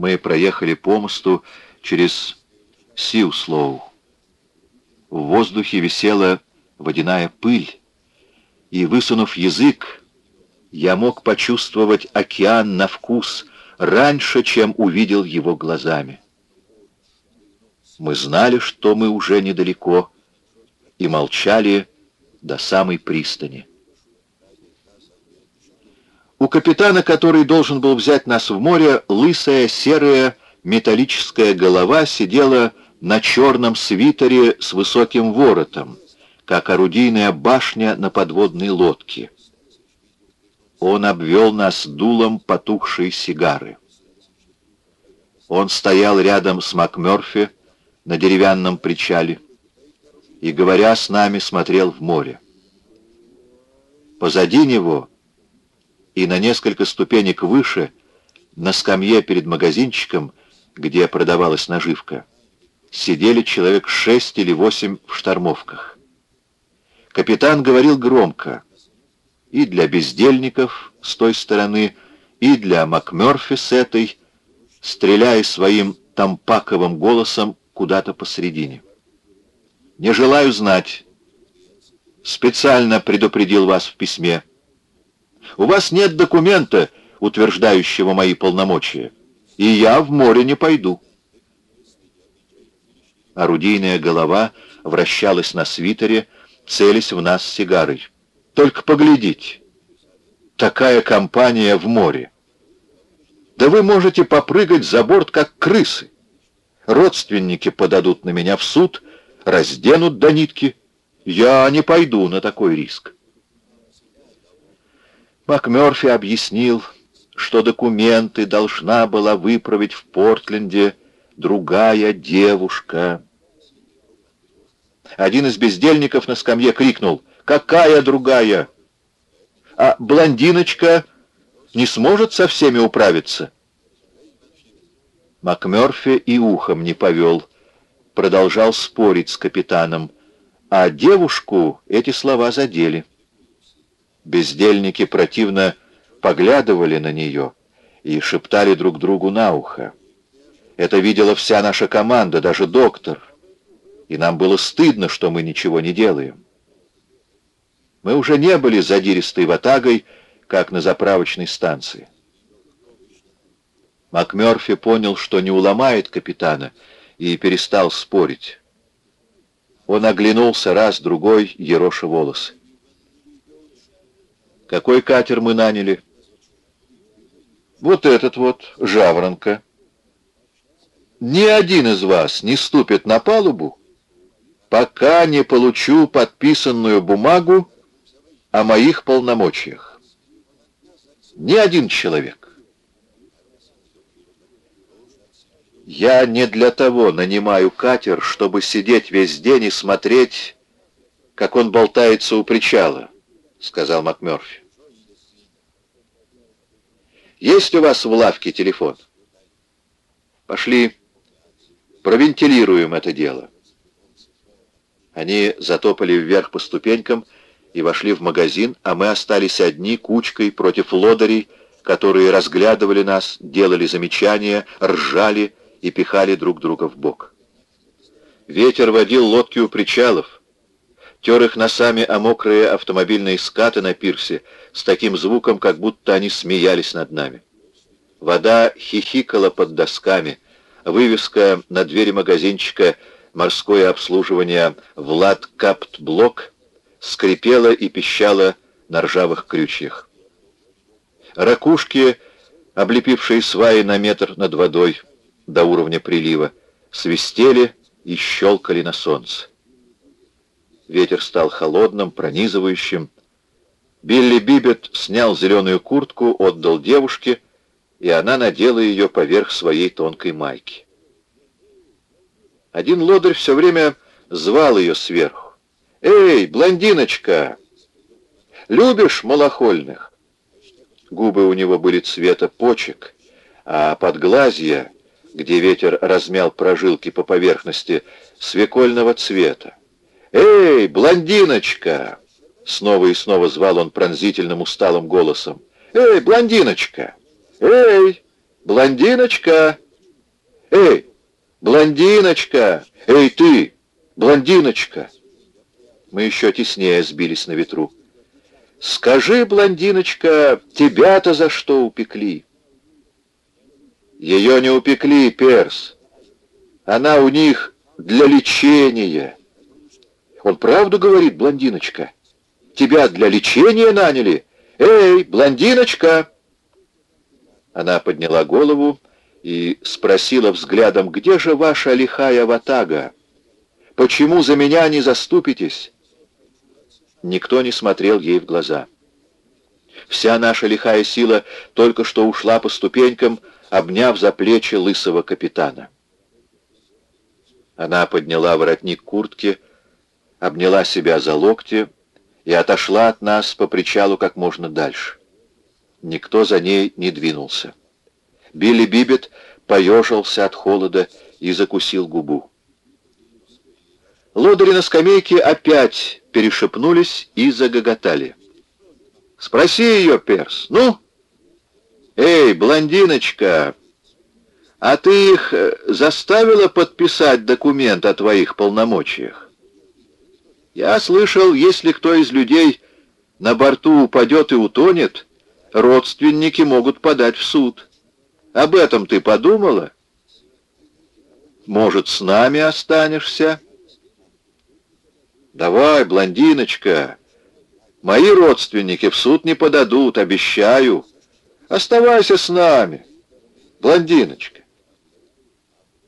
Мы проехали по мосту через Сиуслоу. В воздухе висела водяная пыль, и, высунув язык, я мог почувствовать океан на вкус раньше, чем увидел его глазами. Мы знали, что мы уже недалеко, и молчали до самой пристани. У капитана, который должен был взять нас в море, лысая серая металлическая голова сидела на черном свитере с высоким воротом, как орудийная башня на подводной лодке. Он обвел нас дулом потухшей сигары. Он стоял рядом с МакМёрфи на деревянном причале и, говоря с нами, смотрел в море. Позади него и на несколько ступенек выше, на скамье перед магазинчиком, где продавалась наживка, сидели человек шесть или восемь в штормовках. Капитан говорил громко, и для бездельников с той стороны, и для МакМёрфи с этой, стреляя своим тампаковым голосом куда-то посредине. «Не желаю знать. Специально предупредил вас в письме. У вас нет документа, утверждающего мои полномочия, и я в море не пойду». Орудийная голова вращалась на свитере, целясь в нас сигарой. «Только поглядите! Такая компания в море! Да вы можете попрыгать за борт, как крысы! Родственники подадут на меня в суд, разденут до нитки. Я не пойду на такой риск!» МакМёрфи объяснил, что документы должна была выправить в Портленде другая девушка. Один из бездельников на скамье крикнул «Какая другая?» А блондиночка не сможет со всеми управиться. МакМёрфи и ухом не повел, продолжал спорить с капитаном, а девушку эти слова задели. Бездельники противно поглядывали на нее и шептали друг другу на ухо. Это видела вся наша команда, даже доктор. И нам было стыдно, что мы ничего не делаем. Мы уже не были задиристой ватагой, как на заправочной станции. МакМёрфи понял, что не уломает капитана, и перестал спорить. Он оглянулся раз-другой, ероша волосы. Какой катер мы наняли? Вот этот вот, Жаворонка. Ни один из вас не ступит на палубу, пока не получу подписанную бумагу о моих полномочиях. Ни один человек. Я не для того нанимаю катер, чтобы сидеть весь день и смотреть, как он болтается у причала, сказал МакМёрфи. Есть у вас в лавке телефон? Пошли, провентилируем это дело. Они затопали вверх по ступенькам и вошли в магазин, а мы остались одни кучкой против лодырей, которые разглядывали нас, делали замечания, ржали и пихали друг друга в бок. Ветер водил лодки у причалов, тер их носами о мокрые автомобильные скаты на пирсе с таким звуком, как будто они смеялись над нами. Вода хихикала под досками, вывеска на двери магазинчика «Морское обслуживание Влад Капт Блок» скрипела и пищала на ржавых крючьях. Ракушки, облепившие сваи на метр над водой до уровня прилива, свистели и щелкали на солнце. Ветер стал холодным, пронизывающим. Билли Бибет снял зеленую куртку, отдал девушке, и она надела ее поверх своей тонкой майки. Один лодырь все время звал ее сверху. «Эй, блондиночка! Любишь малохольных?» Губы у него были цвета почек, а подглазья, где ветер размял прожилки по поверхности, свекольного цвета. «Эй, блондиночка!» Снова и снова звал он пронзительным усталым голосом. «Эй, блондиночка! Эй, блондиночка!» Эй, блондиночка! Эй, ты, блондиночка!» Мы еще теснее сбились на ветру. «Скажи, блондиночка, тебя-то за что упекли?» «Ее не упекли, Перс. Она у них для лечения». «Он правду говорит, блондиночка? Тебя для лечения наняли? Эй, блондиночка!» Она подняла голову и спросила взглядом, «Где же ваша лихая ватага? Почему за меня не заступитесь?» Никто не смотрел ей в глаза. Вся наша лихая сила только что ушла по ступенькам, обняв за плечи лысого капитана. Она подняла воротник куртки, обняла себя за локти и отошла от нас по причалу как можно дальше. Никто за ней не двинулся. Билли Бибет поежился от холода и закусил губу. Лодыри на скамейке опять перешепнулись и загоготали. «Спроси ее, Перс, ну?» «Эй, блондиночка, а ты их э, заставила подписать документ о твоих полномочиях?» «Я слышал, если кто из людей на борту упадет и утонет, родственники могут подать в суд. Об этом ты подумала? Может, с нами останешься?» «Давай, блондиночка, мои родственники в суд не подадут, обещаю. Оставайся с нами, блондиночка».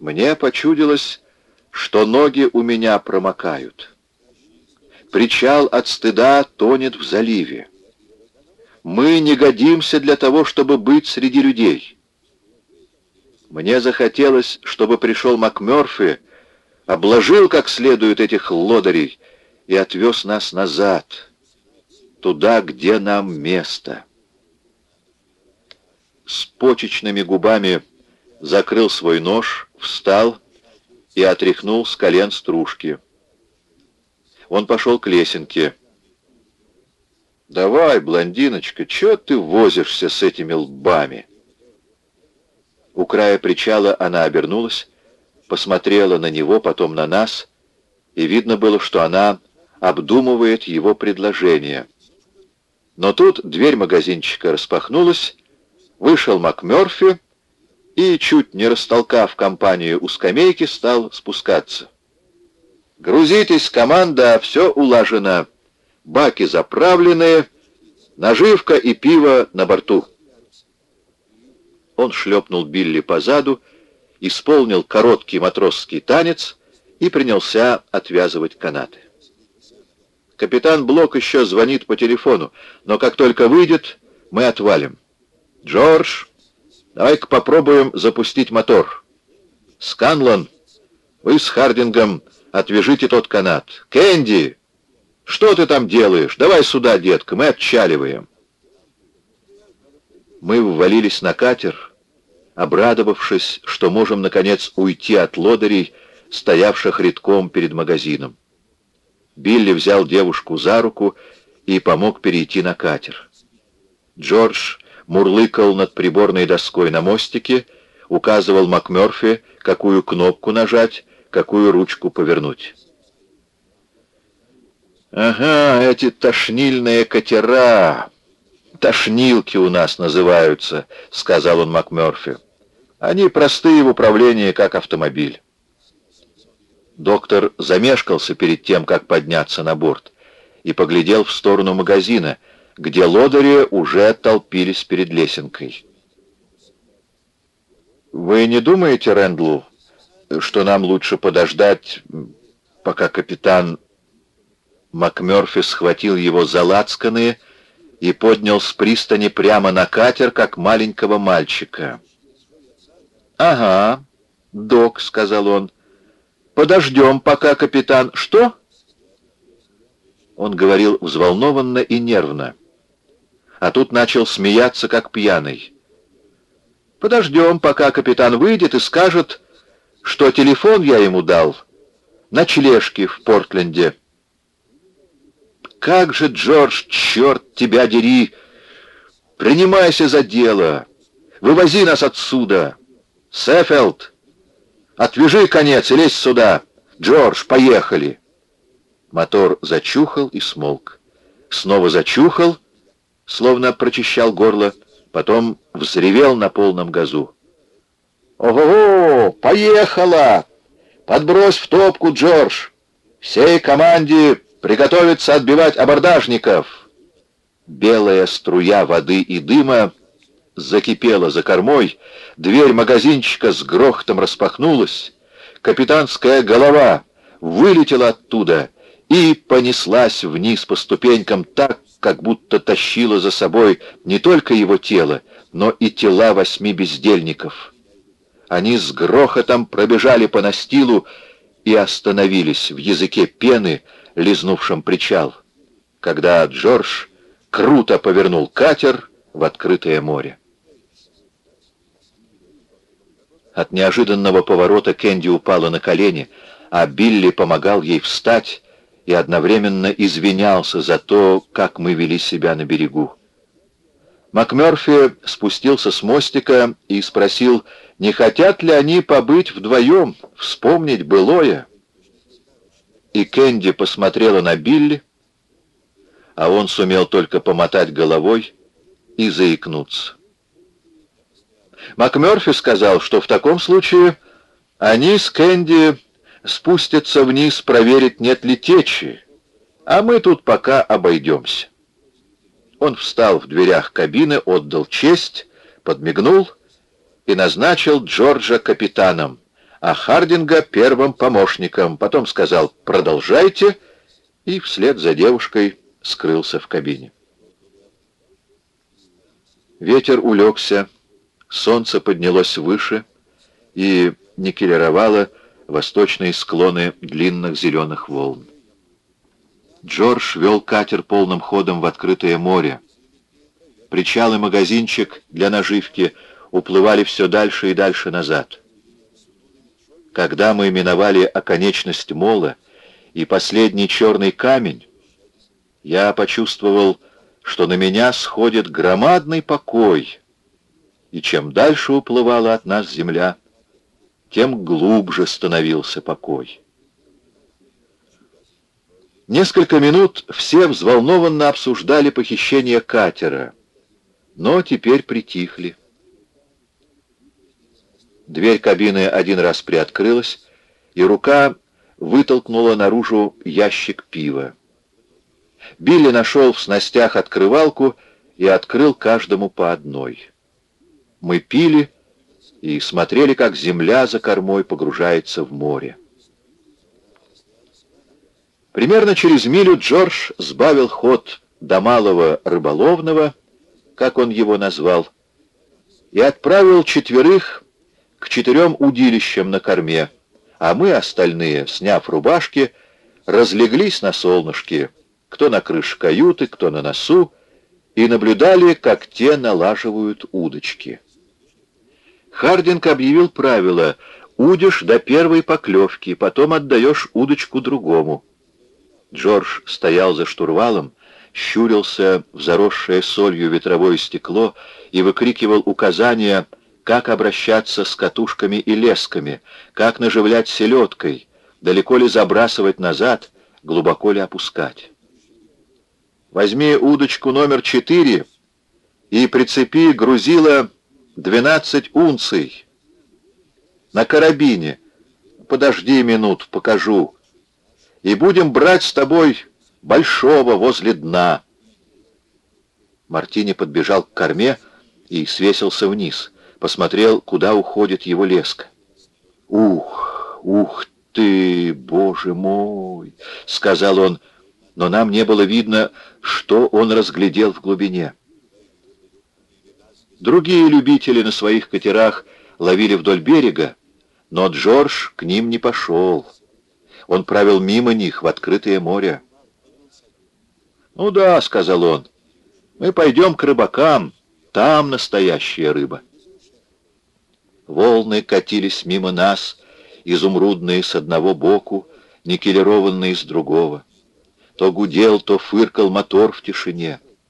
Мне почудилось, что ноги у меня промокают. Причал от стыда тонет в заливе. Мы не годимся для того, чтобы быть среди людей. Мне захотелось, чтобы пришел МакМёрфи, обложил как следует этих лодырей и отвез нас назад, туда, где нам место. С почечными губами закрыл свой нож, встал и отряхнул с колен стружки. Он пошел к лесенке. «Давай, блондиночка, чё ты возишься с этими лбами?» У края причала она обернулась, посмотрела на него, потом на нас, и видно было, что она обдумывает его предложение. Но тут дверь магазинчика распахнулась, вышел МакМёрфи и, чуть не растолкав компанию у скамейки, стал спускаться. «Грузитесь, команда, все улажено. Баки заправлены, наживка и пиво на борту». Он шлепнул Билли по заду, исполнил короткий матросский танец и принялся отвязывать канаты. Капитан Блок еще звонит по телефону, но как только выйдет, мы отвалим. Джордж, давай-ка попробуем запустить мотор. Сканлон, вы с Хардингом отвяжите тот канат. Кэнди, что ты там делаешь? Давай сюда, детка, мы отчаливаем. Мы ввалились на катер, обрадовавшись, что можем, наконец, уйти от лодырей, стоявших редком перед магазином. Билли взял девушку за руку и помог перейти на катер. Джордж мурлыкал над приборной доской на мостике, указывал МакМёрфи, какую кнопку нажать, какую ручку повернуть. «Ага, эти тошнильные катера, тошнилки у нас называются», — сказал он МакМёрфи. «Они простые в управлении, как автомобиль». Доктор замешкался перед тем, как подняться на борт, и поглядел в сторону магазина, где лодыри уже толпились перед лесенкой. «Вы не думаете, Рэндл, что нам лучше подождать, пока капитан МакМёрфи схватил его за лацканы и поднял с пристани прямо на катер, как маленького мальчика?» «Ага, док», — сказал он, — Подождем, пока капитан... Что? Он говорил взволнованно и нервно. А тут начал смеяться, как пьяный. Подождем, пока капитан выйдет и скажет, что телефон я ему дал. Ночлежки в Портленде. Как же, Джордж, черт тебя дери! Принимайся за дело. Вывози нас отсюда. Сеффилд, Отвяжи конец и лезь сюда! Джордж, поехали!» Мотор зачухал и смолк. Снова зачухал, словно прочищал горло, потом взревел на полном газу. «Ого-го! Поехала! Подбрось в топку, Джордж! Всей команде приготовиться отбивать абордажников!» Белая струя воды и дыма закипела за кормой, дверь магазинчика с грохотом распахнулась, капитанская голова вылетела оттуда и понеслась вниз по ступенькам так, как будто тащила за собой не только его тело, но и тела восьми бездельников. Они с грохотом пробежали по настилу и остановились в языке пены, лизнувшем причал, когда Джордж круто повернул катер в открытое море. От неожиданного поворота Кэнди упала на колени, а Билли помогал ей встать и одновременно извинялся за то, как мы вели себя на берегу. МакМёрфи спустился с мостика и спросил, не хотят ли они побыть вдвоем, вспомнить былое. И Кэнди посмотрела на Билли, а он сумел только помотать головой и заикнуться. МакМёрфи сказал, что в таком случае они с Кэнди спустятся вниз проверить, нет ли течи, а мы тут пока обойдемся. Он встал в дверях кабины, отдал честь, подмигнул и назначил Джорджа капитаном, а Хардинга первым помощником. Потом сказал «продолжайте» и вслед за девушкой скрылся в кабине. Ветер улегся, солнце поднялось выше и никелировало восточные склоны длинных зеленых волн. Джордж вел катер полным ходом в открытое море. Причал и магазинчик для наживки уплывали все дальше и дальше назад. Когда мы миновали оконечность мола и последний черный камень, я почувствовал, что на меня сходит громадный покой, и чем дальше уплывала от нас земля, тем глубже становился покой. Несколько минут все взволнованно обсуждали похищение катера, но теперь притихли. Дверь кабины один раз приоткрылась, и рука вытолкнула наружу ящик пива. Билли нашел в снастях открывалку и открыл каждому по одной. Мы пили и смотрели, как земля за кормой погружается в море. Примерно через милю Джордж сбавил ход до малого рыболовного, как он его назвал, и отправил четверых к четырем удилищам на корме, а мы, остальные, сняв рубашки, разлеглись на солнышке, кто на крыше каюты, кто на носу, и наблюдали, как те налаживают удочки. Хардинг объявил правило «удишь до первой поклевки, потом отдаешь удочку другому». Джордж стоял за штурвалом, щурился в заросшее солью ветровое стекло и выкрикивал указания, как обращаться с катушками и лесками, как наживлять селедкой, далеко ли забрасывать назад, глубоко ли опускать. Возьми удочку номер четыре и прицепи грузила 12 унций. На карабине. Подожди минут, покажу. И будем брать с тобой большого возле дна. Мартини подбежал к корме и свесился вниз. Посмотрел, куда уходит его леска. «Ух, ух ты, боже мой!» — сказал он, но нам не было видно, что он разглядел в глубине. Другие любители на своих катерах ловили вдоль берега, но Джордж к ним не пошел. Он правил мимо них в открытое море. «Ну да», — сказал он, — «мы пойдем к рыбакам, там настоящая рыба». Волны катились мимо нас, изумрудные с одного боку, никелированные с другого. То гудел, то фыркал мотор в тишине.